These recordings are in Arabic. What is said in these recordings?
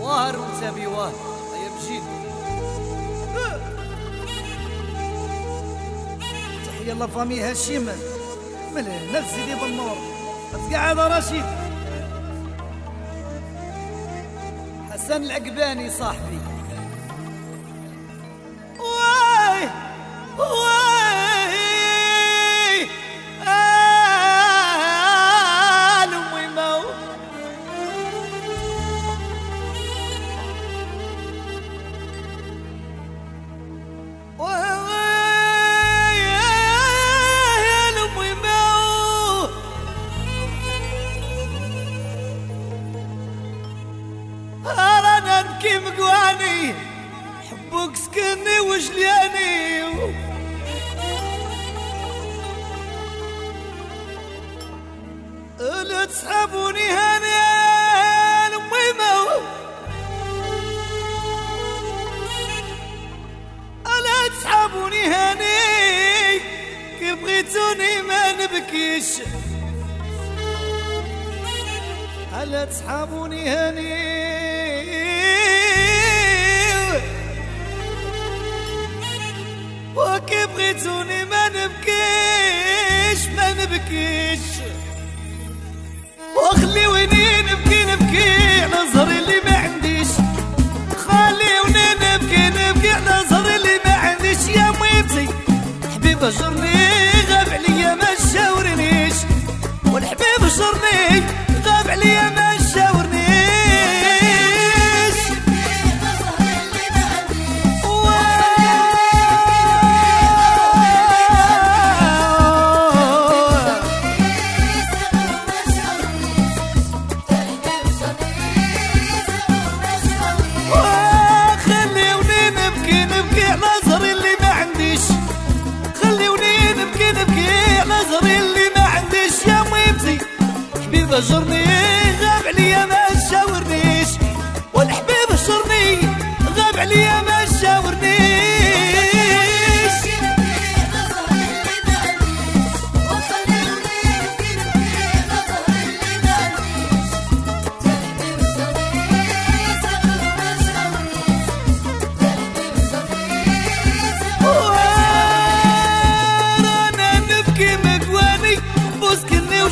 واهر وتابي واهر يا بجيد تحية الله فامي هاشم من هنا سيدي بالنور. تقعد رشيد. حسن العقباني صاحبي. نبكي مقواني حبك سكني وجلياني. لا تسحبوني هاني امي موت ألا تسحبوني هاني كي بغيتوني ما نبكيش. ألا تسحبوني هاني. وكي بغيتوني ما نبكيش ما نبكيش. وخليوني نبكي نبكي على زهري اللي ما عنديش. خليوني نبكي نبكي على زهري اللي ما عنديش. يا ميتي حبيب جرني.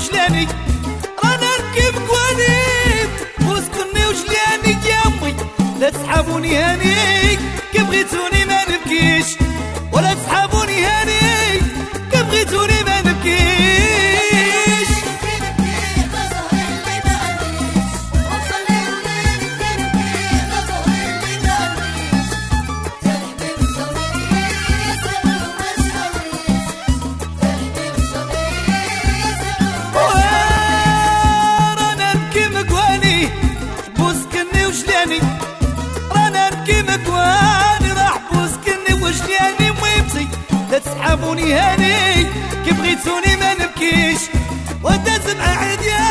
وجلاني. رانا نبكي مقواني بوسكني وجلاني يا امي لا تسحبوني هاني كي بغيتوني هاني كي بغيتوني ما نبكيش. وداز مع عدياني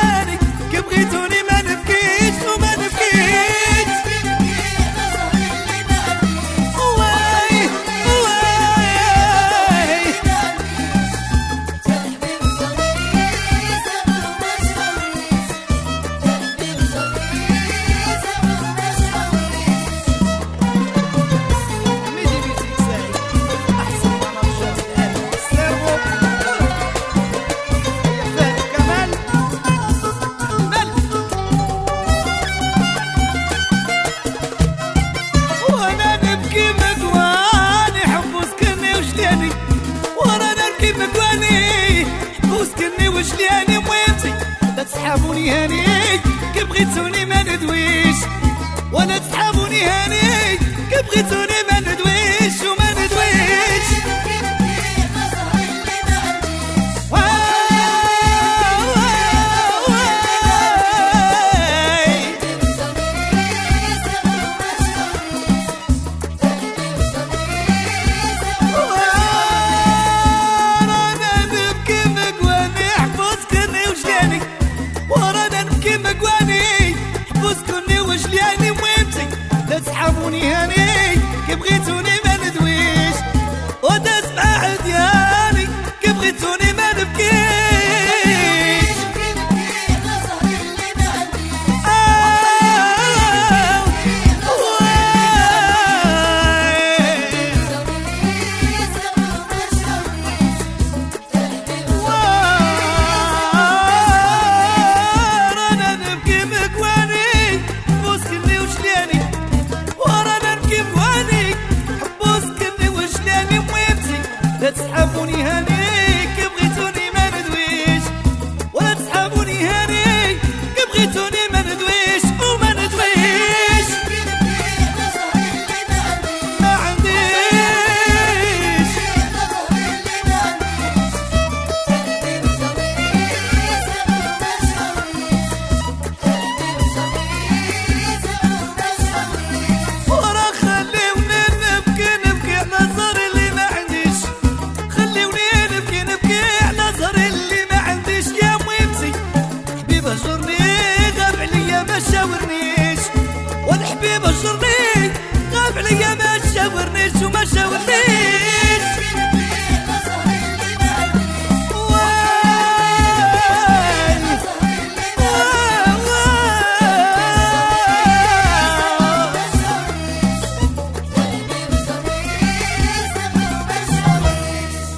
وجلاني ميمتي لا تسحبوني هاني كي بغيتوني ما ندويش. ولا تسحبوني هاني كي بغيتوني لا تسحبوني هاني Tony Henning. ما تشاورنيش والحبيب الشرني غاب عليا ما تشاورنيش وما تشاورنيش